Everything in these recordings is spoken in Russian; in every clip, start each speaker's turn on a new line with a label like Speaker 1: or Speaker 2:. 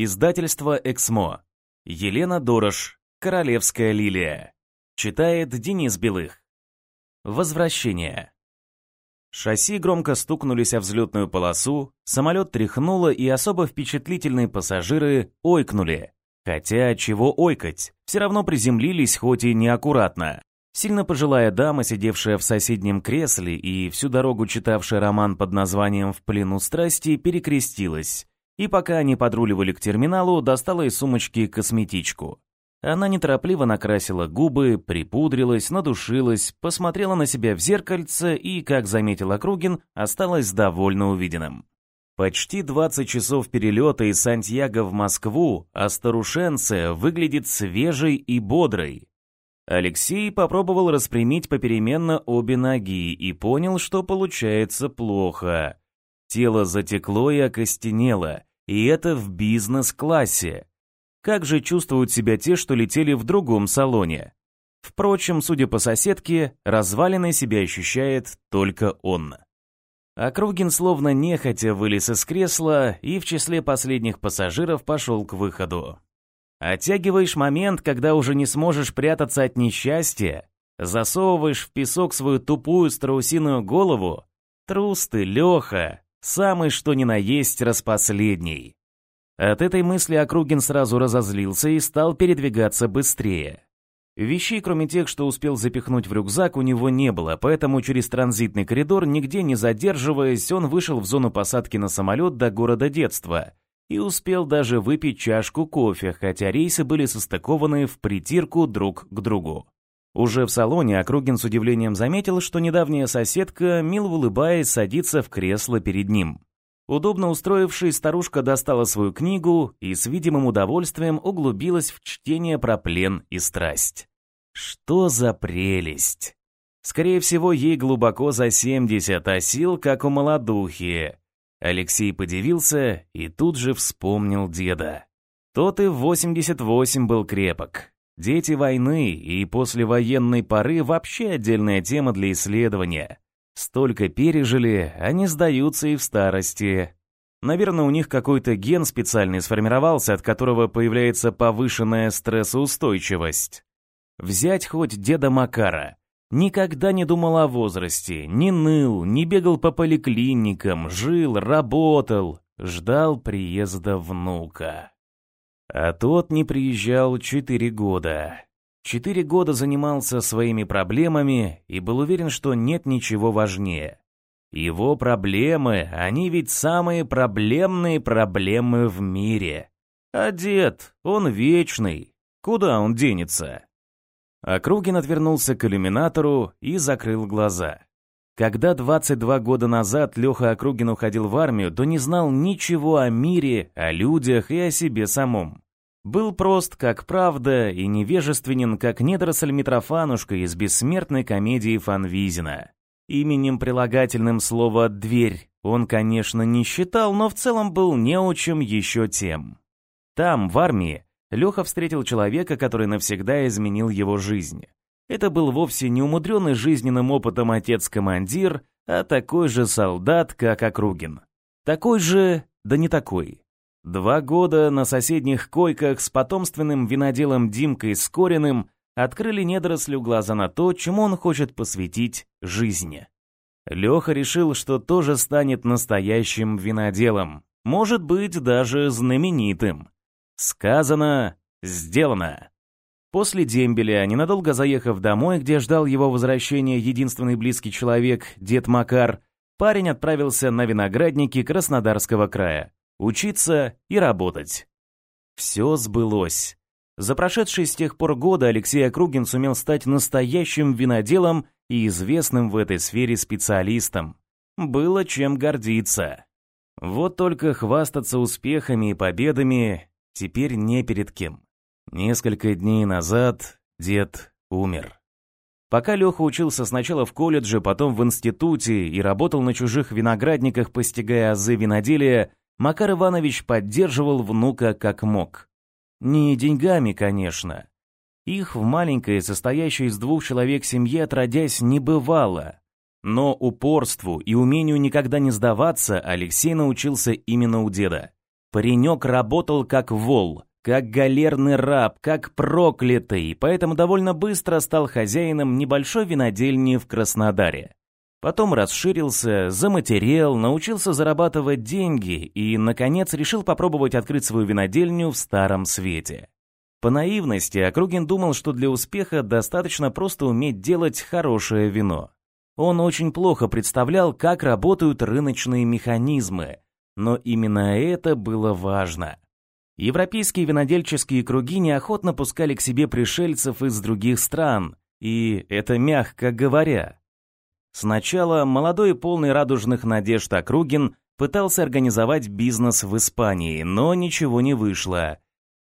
Speaker 1: Издательство «Эксмо». Елена Дорош. Королевская лилия. Читает Денис Белых. Возвращение. Шасси громко стукнулись о взлетную полосу, самолет тряхнуло, и особо впечатлительные пассажиры ойкнули. Хотя, чего ойкать, все равно приземлились, хоть и неаккуратно. Сильно пожилая дама, сидевшая в соседнем кресле и всю дорогу читавшая роман под названием «В плену страсти», перекрестилась и пока они подруливали к терминалу, достала из сумочки косметичку. Она неторопливо накрасила губы, припудрилась, надушилась, посмотрела на себя в зеркальце и, как заметил Округин, осталась довольно увиденным. Почти 20 часов перелета из Сантьяго в Москву, а старушенция выглядит свежей и бодрой. Алексей попробовал распрямить попеременно обе ноги и понял, что получается плохо. Тело затекло и окостенело, и это в бизнес-классе. Как же чувствуют себя те, что летели в другом салоне? Впрочем, судя по соседке, развалиной себя ощущает только он. Округин словно нехотя вылез из кресла и в числе последних пассажиров пошел к выходу. Оттягиваешь момент, когда уже не сможешь прятаться от несчастья, засовываешь в песок свою тупую страусиную голову. Трус ты, Леха, Самый что ни на есть распоследний. От этой мысли Округин сразу разозлился и стал передвигаться быстрее. Вещей, кроме тех, что успел запихнуть в рюкзак, у него не было, поэтому через транзитный коридор, нигде не задерживаясь, он вышел в зону посадки на самолет до города детства и успел даже выпить чашку кофе, хотя рейсы были состыкованы в притирку друг к другу. Уже в салоне Округин с удивлением заметил, что недавняя соседка, мило улыбаясь, садится в кресло перед ним. Удобно устроившись, старушка достала свою книгу и с видимым удовольствием углубилась в чтение про плен и страсть. Что за прелесть! Скорее всего, ей глубоко за 70, а сил, как у молодухи. Алексей подивился и тут же вспомнил деда. Тот и в 88 был крепок. Дети войны и послевоенной поры вообще отдельная тема для исследования. Столько пережили, они сдаются и в старости. Наверное, у них какой-то ген специальный сформировался, от которого появляется повышенная стрессоустойчивость. Взять хоть деда Макара. Никогда не думал о возрасте, не ныл, не бегал по поликлиникам, жил, работал, ждал приезда внука. А тот не приезжал четыре года. Четыре года занимался своими проблемами и был уверен, что нет ничего важнее. Его проблемы, они ведь самые проблемные проблемы в мире. А дед, он вечный. Куда он денется? Округин отвернулся к иллюминатору и закрыл глаза. Когда 22 года назад Леха Округин уходил в армию, то не знал ничего о мире, о людях и о себе самом. Был прост, как правда, и невежественен, как недоросль Митрофанушка из бессмертной комедии Фанвизина. Именем прилагательным слово «дверь» он, конечно, не считал, но в целом был неучим еще тем. Там, в армии, Леха встретил человека, который навсегда изменил его жизнь. Это был вовсе не умудренный жизненным опытом отец-командир, а такой же солдат, как Округин. Такой же, да не такой. Два года на соседних койках с потомственным виноделом Димкой Скориным открыли недорослю глаза на то, чему он хочет посвятить жизни. Леха решил, что тоже станет настоящим виноделом, может быть, даже знаменитым. Сказано, сделано. После дембеля, ненадолго заехав домой, где ждал его возвращения единственный близкий человек, дед Макар, парень отправился на виноградники Краснодарского края. Учиться и работать. Все сбылось. За прошедшие с тех пор годы Алексей Округин сумел стать настоящим виноделом и известным в этой сфере специалистом. Было чем гордиться. Вот только хвастаться успехами и победами теперь не перед кем. Несколько дней назад дед умер. Пока Леха учился сначала в колледже, потом в институте и работал на чужих виноградниках, постигая азы виноделия, Макар Иванович поддерживал внука как мог. Не деньгами, конечно. Их в маленькой, состоящей из двух человек семье, отродясь, не бывало. Но упорству и умению никогда не сдаваться Алексей научился именно у деда. Паренек работал как вол, как галерный раб, как проклятый, поэтому довольно быстро стал хозяином небольшой винодельни в Краснодаре. Потом расширился, заматерел, научился зарабатывать деньги и, наконец, решил попробовать открыть свою винодельню в Старом Свете. По наивности Округин думал, что для успеха достаточно просто уметь делать хорошее вино. Он очень плохо представлял, как работают рыночные механизмы, но именно это было важно. Европейские винодельческие круги неохотно пускали к себе пришельцев из других стран, и это мягко говоря. Сначала молодой и полный радужных надежд Округин пытался организовать бизнес в Испании, но ничего не вышло.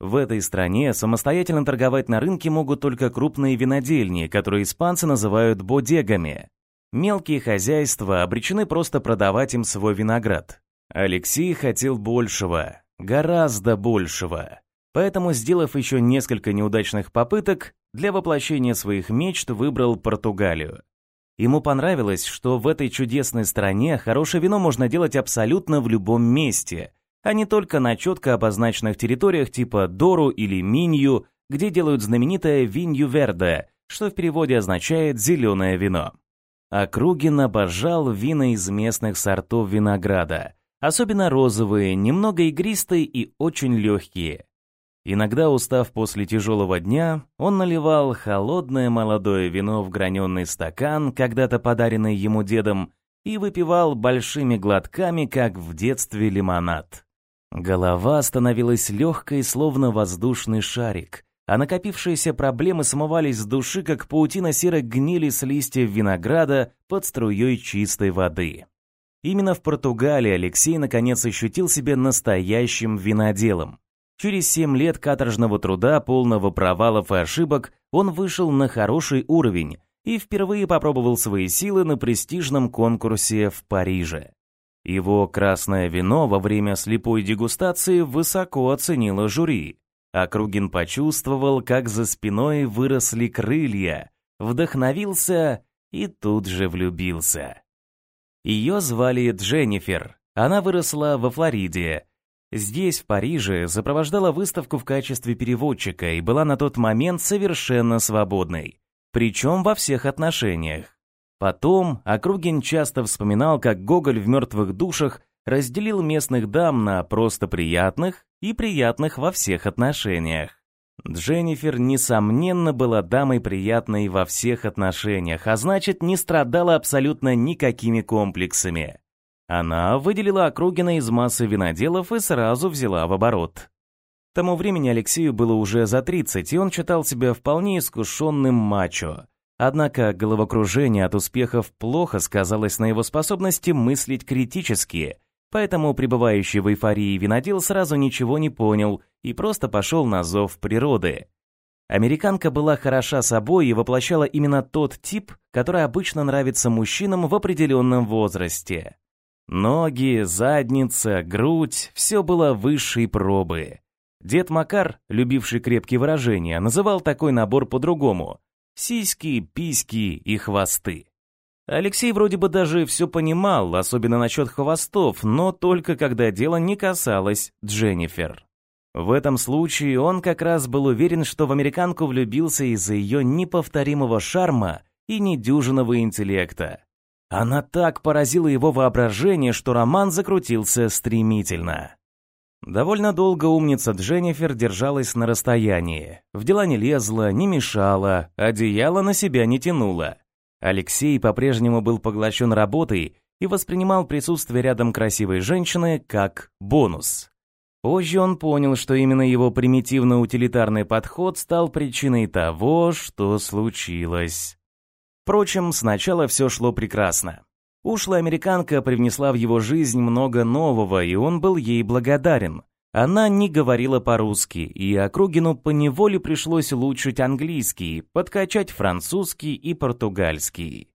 Speaker 1: В этой стране самостоятельно торговать на рынке могут только крупные винодельни, которые испанцы называют бодегами. Мелкие хозяйства обречены просто продавать им свой виноград. Алексей хотел большего, гораздо большего. Поэтому, сделав еще несколько неудачных попыток, для воплощения своих мечт выбрал Португалию. Ему понравилось, что в этой чудесной стране хорошее вино можно делать абсолютно в любом месте, а не только на четко обозначенных территориях типа Дору или Минью, где делают знаменитое Винью Верде, что в переводе означает «зеленое вино». Округин обожал вина из местных сортов винограда, особенно розовые, немного игристые и очень легкие. Иногда, устав после тяжелого дня, он наливал холодное молодое вино в граненый стакан, когда-то подаренный ему дедом, и выпивал большими глотками, как в детстве лимонад. Голова становилась легкой, словно воздушный шарик, а накопившиеся проблемы смывались с души, как паутина серой гнили с листьев винограда под струей чистой воды. Именно в Португалии Алексей наконец ощутил себя настоящим виноделом. Через семь лет каторжного труда, полного провалов и ошибок, он вышел на хороший уровень и впервые попробовал свои силы на престижном конкурсе в Париже. Его красное вино во время слепой дегустации высоко оценило жюри, Округин почувствовал, как за спиной выросли крылья, вдохновился и тут же влюбился. Ее звали Дженнифер. Она выросла во Флориде. Здесь, в Париже, сопровождала выставку в качестве переводчика и была на тот момент совершенно свободной. Причем во всех отношениях. Потом Округин часто вспоминал, как Гоголь в «Мертвых душах» разделил местных дам на просто приятных и приятных во всех отношениях. Дженнифер, несомненно, была дамой приятной во всех отношениях, а значит, не страдала абсолютно никакими комплексами. Она выделила Округина из массы виноделов и сразу взяла в оборот. К тому времени Алексею было уже за 30, и он считал себя вполне искушенным мачо. Однако головокружение от успехов плохо сказалось на его способности мыслить критически – Поэтому пребывающий в эйфории винодел сразу ничего не понял и просто пошел на зов природы. Американка была хороша собой и воплощала именно тот тип, который обычно нравится мужчинам в определенном возрасте. Ноги, задница, грудь – все было высшей пробы. Дед Макар, любивший крепкие выражения, называл такой набор по-другому – сиськи, письки и хвосты. Алексей вроде бы даже все понимал, особенно насчет хвостов, но только когда дело не касалось Дженнифер. В этом случае он как раз был уверен, что в американку влюбился из-за ее неповторимого шарма и недюжинного интеллекта. Она так поразила его воображение, что роман закрутился стремительно. Довольно долго умница Дженнифер держалась на расстоянии. В дела не лезла, не мешала, одеяло на себя не тянула. Алексей по-прежнему был поглощен работой и воспринимал присутствие рядом красивой женщины как бонус. Позже он понял, что именно его примитивно-утилитарный подход стал причиной того, что случилось. Впрочем, сначала все шло прекрасно. Ушлая американка привнесла в его жизнь много нового, и он был ей благодарен. Она не говорила по-русски, и Округину поневоле пришлось улучшить английский, подкачать французский и португальский.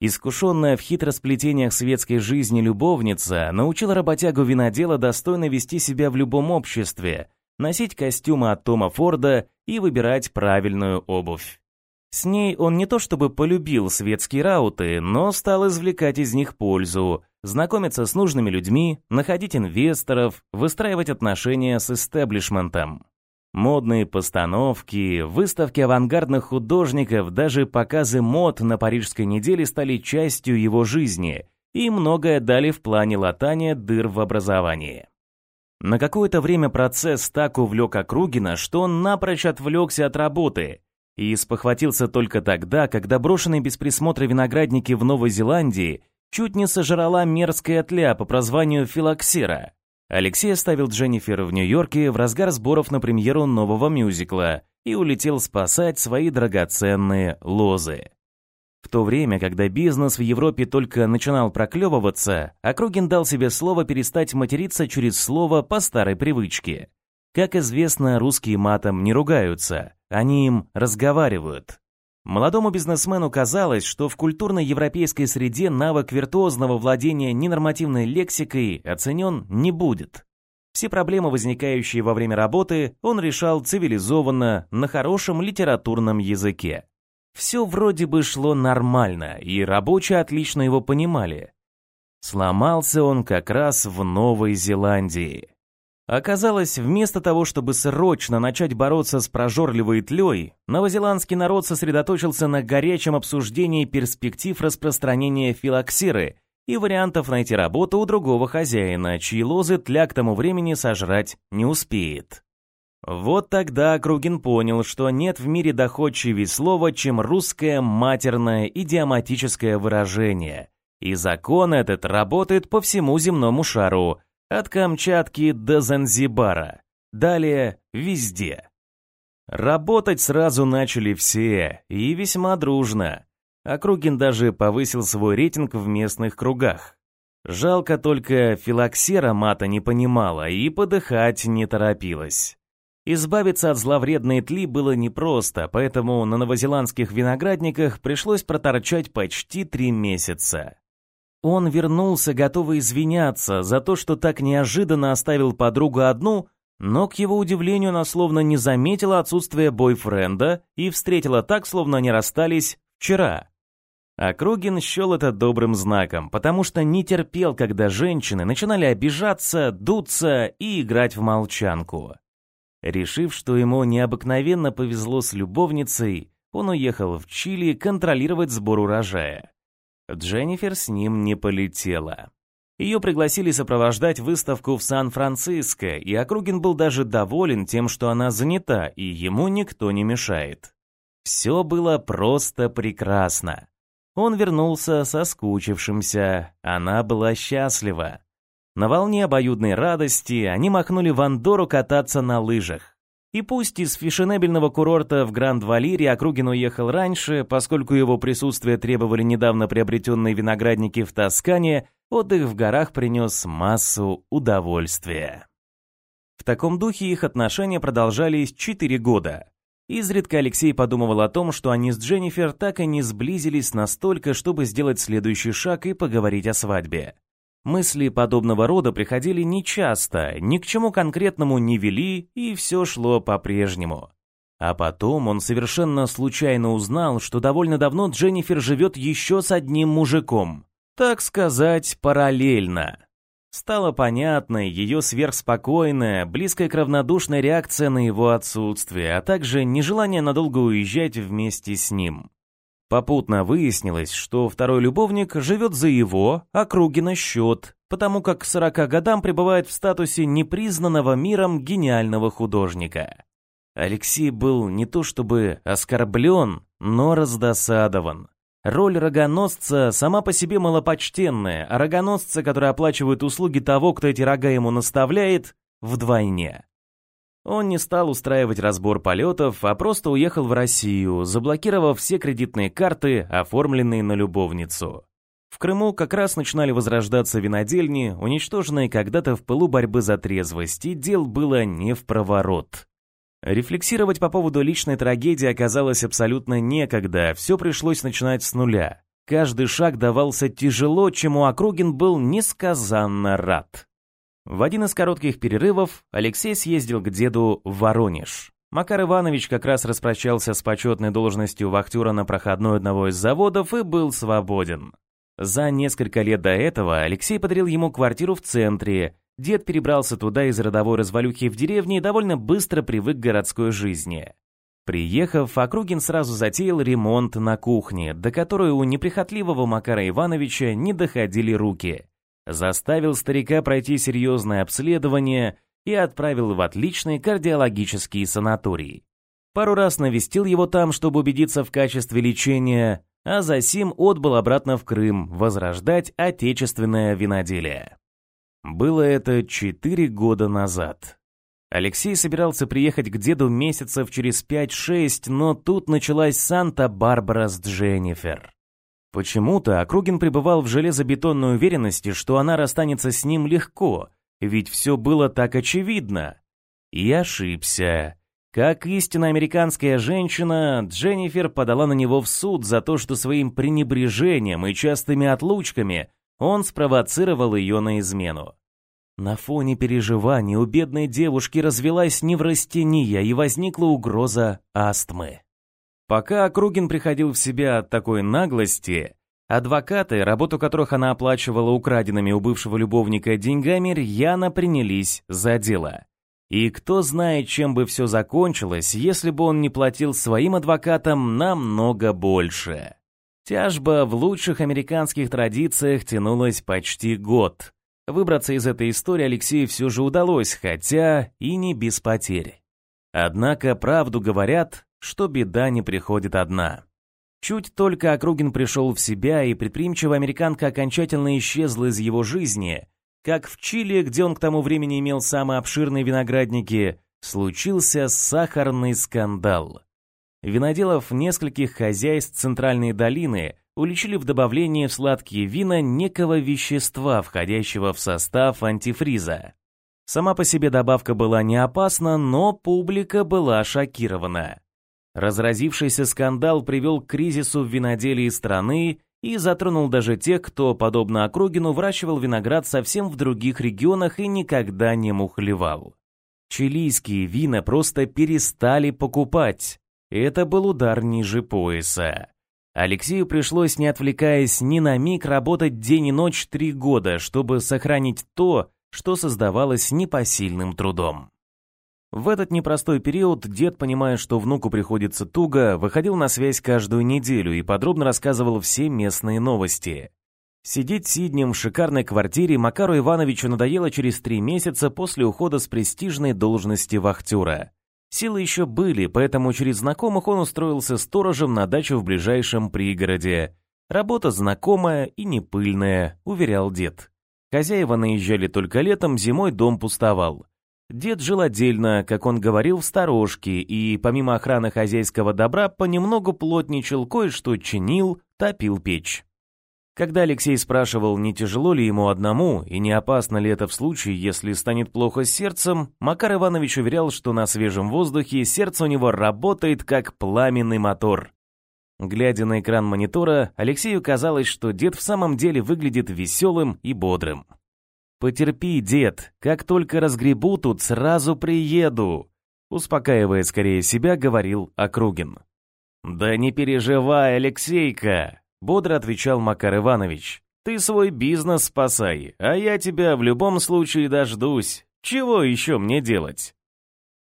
Speaker 1: Искушенная в хитросплетениях светской жизни любовница научила работягу винодела достойно вести себя в любом обществе, носить костюмы от Тома Форда и выбирать правильную обувь. С ней он не то чтобы полюбил светские рауты, но стал извлекать из них пользу, знакомиться с нужными людьми, находить инвесторов, выстраивать отношения с истеблишментом. Модные постановки, выставки авангардных художников, даже показы мод на Парижской неделе стали частью его жизни и многое дали в плане латания дыр в образовании. На какое-то время процесс так увлек Округина, что он напрочь отвлекся от работы и спохватился только тогда, когда брошенные без присмотра виноградники в Новой Зеландии чуть не сожрала мерзкая тля по прозванию филоксера. Алексей оставил Дженнифер в Нью-Йорке в разгар сборов на премьеру нового мюзикла и улетел спасать свои драгоценные лозы. В то время, когда бизнес в Европе только начинал проклевываться, Округин дал себе слово перестать материться через слово по старой привычке. Как известно, русские матом не ругаются, они им разговаривают. Молодому бизнесмену казалось, что в культурной европейской среде навык виртуозного владения ненормативной лексикой оценен не будет. Все проблемы, возникающие во время работы, он решал цивилизованно, на хорошем литературном языке. Все вроде бы шло нормально, и рабочие отлично его понимали. Сломался он как раз в Новой Зеландии. Оказалось, вместо того, чтобы срочно начать бороться с прожорливой тлей, новозеландский народ сосредоточился на горячем обсуждении перспектив распространения филоксиры и вариантов найти работу у другого хозяина, чьи лозы тля к тому времени сожрать не успеет. Вот тогда Кругин понял, что нет в мире доходчивее слова, чем русское матерное идиоматическое выражение. И закон этот работает по всему земному шару, от Камчатки до Занзибара. Далее везде. Работать сразу начали все, и весьма дружно. Округин даже повысил свой рейтинг в местных кругах. Жалко только филоксера мата не понимала и подыхать не торопилась. Избавиться от зловредной тли было непросто, поэтому на новозеландских виноградниках пришлось проторчать почти три месяца. Он вернулся, готовый извиняться за то, что так неожиданно оставил подругу одну, но, к его удивлению, она словно не заметила отсутствие бойфренда и встретила так, словно они расстались вчера. Округин счел это добрым знаком, потому что не терпел, когда женщины начинали обижаться, дуться и играть в молчанку. Решив, что ему необыкновенно повезло с любовницей, он уехал в Чили контролировать сбор урожая. Дженнифер с ним не полетела. Ее пригласили сопровождать выставку в Сан-Франциско, и Округин был даже доволен тем, что она занята, и ему никто не мешает. Все было просто прекрасно. Он вернулся соскучившимся, она была счастлива. На волне обоюдной радости они махнули в Андору кататься на лыжах. И пусть из фешенебельного курорта в Гранд-Валире Округин уехал раньше, поскольку его присутствие требовали недавно приобретенные виноградники в Тоскане, отдых в горах принес массу удовольствия. В таком духе их отношения продолжались четыре года. Изредка Алексей подумывал о том, что они с Дженнифер так и не сблизились настолько, чтобы сделать следующий шаг и поговорить о свадьбе. Мысли подобного рода приходили нечасто, ни к чему конкретному не вели, и все шло по-прежнему. А потом он совершенно случайно узнал, что довольно давно Дженнифер живет еще с одним мужиком. Так сказать, параллельно. Стало понятно ее сверхспокойная, близкая к равнодушной реакция на его отсутствие, а также нежелание надолго уезжать вместе с ним. Попутно выяснилось, что второй любовник живет за его, Округина, счет, потому как к 40 годам пребывает в статусе непризнанного миром гениального художника. Алексей был не то чтобы оскорблен, но раздосадован. Роль рогоносца сама по себе малопочтенная, а рогоносцы, которые оплачивают услуги того, кто эти рога ему наставляет, вдвойне. Он не стал устраивать разбор полетов, а просто уехал в Россию, заблокировав все кредитные карты, оформленные на любовницу. В Крыму как раз начинали возрождаться винодельни, уничтоженные когда-то в пылу борьбы за трезвость, и дел было не в проворот. Рефлексировать по поводу личной трагедии оказалось абсолютно некогда, все пришлось начинать с нуля. Каждый шаг давался тяжело, чему Округин был несказанно рад. В один из коротких перерывов Алексей съездил к деду в Воронеж. Макар Иванович как раз распрощался с почетной должностью вахтера на проходной одного из заводов и был свободен. За несколько лет до этого Алексей подарил ему квартиру в центре. Дед перебрался туда из родовой развалюхи в деревне и довольно быстро привык к городской жизни. Приехав, Округин сразу затеял ремонт на кухне, до которой у неприхотливого Макара Ивановича не доходили руки. Заставил старика пройти серьезное обследование и отправил в отличный кардиологический санаторий. Пару раз навестил его там, чтобы убедиться в качестве лечения, а засим отбыл обратно в Крым возрождать отечественное виноделие. Было это четыре года назад. Алексей собирался приехать к деду месяцев через 5-6, но тут началась Санта-Барбара с Дженнифер. Почему-то Округин пребывал в железобетонной уверенности, что она расстанется с ним легко, ведь все было так очевидно. И ошибся. Как истинно американская женщина, Дженнифер подала на него в суд за то, что своим пренебрежением и частыми отлучками он спровоцировал ее на измену. На фоне переживаний у бедной девушки развелась неврастения и возникла угроза астмы. Пока Округин приходил в себя от такой наглости, адвокаты, работу которых она оплачивала украденными у бывшего любовника деньгами, рьяно принялись за дело. И кто знает, чем бы все закончилось, если бы он не платил своим адвокатам намного больше. Тяжба в лучших американских традициях тянулась почти год. Выбраться из этой истории Алексею все же удалось, хотя и не без потерь. Однако правду говорят, что беда не приходит одна. Чуть только Округин пришел в себя, и предприимчивая американка окончательно исчезла из его жизни, как в Чили, где он к тому времени имел самые обширные виноградники, случился сахарный скандал. Виноделов нескольких хозяйств Центральной долины уличили в добавлении в сладкие вина некого вещества, входящего в состав антифриза. Сама по себе добавка была не опасна, но публика была шокирована. Разразившийся скандал привел к кризису в виноделии страны и затронул даже тех, кто, подобно Округину, выращивал виноград совсем в других регионах и никогда не мухлевал. Чилийские вина просто перестали покупать. Это был удар ниже пояса. Алексею пришлось, не отвлекаясь ни на миг, работать день и ночь три года, чтобы сохранить то, что создавалось непосильным трудом. В этот непростой период дед, понимая, что внуку приходится туго, выходил на связь каждую неделю и подробно рассказывал все местные новости. Сидеть сиднем в шикарной квартире Макару Ивановичу надоело через три месяца после ухода с престижной должности вахтера. Силы еще были, поэтому через знакомых он устроился сторожем на дачу в ближайшем пригороде. Работа знакомая и не пыльная, уверял дед. Хозяева наезжали только летом, зимой дом пустовал. Дед жил отдельно, как он говорил, в сторожке, и помимо охраны хозяйского добра понемногу плотничал, кое-что чинил, топил печь. Когда Алексей спрашивал, не тяжело ли ему одному и не опасно ли это в случае, если станет плохо с сердцем, Макар Иванович уверял, что на свежем воздухе сердце у него работает как пламенный мотор. Глядя на экран монитора, Алексею казалось, что дед в самом деле выглядит веселым и бодрым. «Потерпи, дед, как только разгребу тут, сразу приеду», успокаивая скорее себя, говорил Округин. «Да не переживай, Алексейка, Бодро отвечал Макар Иванович. «Ты свой бизнес спасай, а я тебя в любом случае дождусь. Чего еще мне делать?»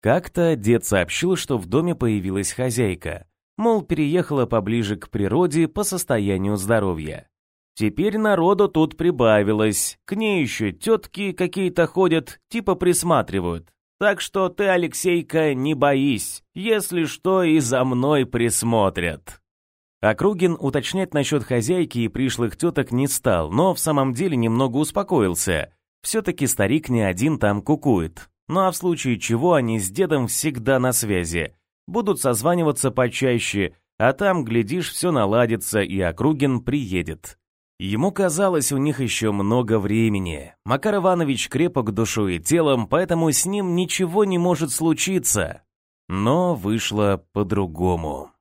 Speaker 1: Как-то дед сообщил, что в доме появилась хозяйка. Мол, переехала поближе к природе по состоянию здоровья. Теперь народу тут прибавилось, к ней еще тетки какие-то ходят, типа присматривают. Так что ты, Алексейка, не боись, если что, и за мной присмотрят. Округин уточнять насчет хозяйки и пришлых теток не стал, но в самом деле немного успокоился. Все-таки старик не один там кукует. Ну а в случае чего они с дедом всегда на связи. Будут созваниваться почаще, а там, глядишь, все наладится и Округин приедет. Ему казалось, у них еще много времени. Макар Иванович крепок душой и телом, поэтому с ним ничего не может случиться. Но вышло по-другому.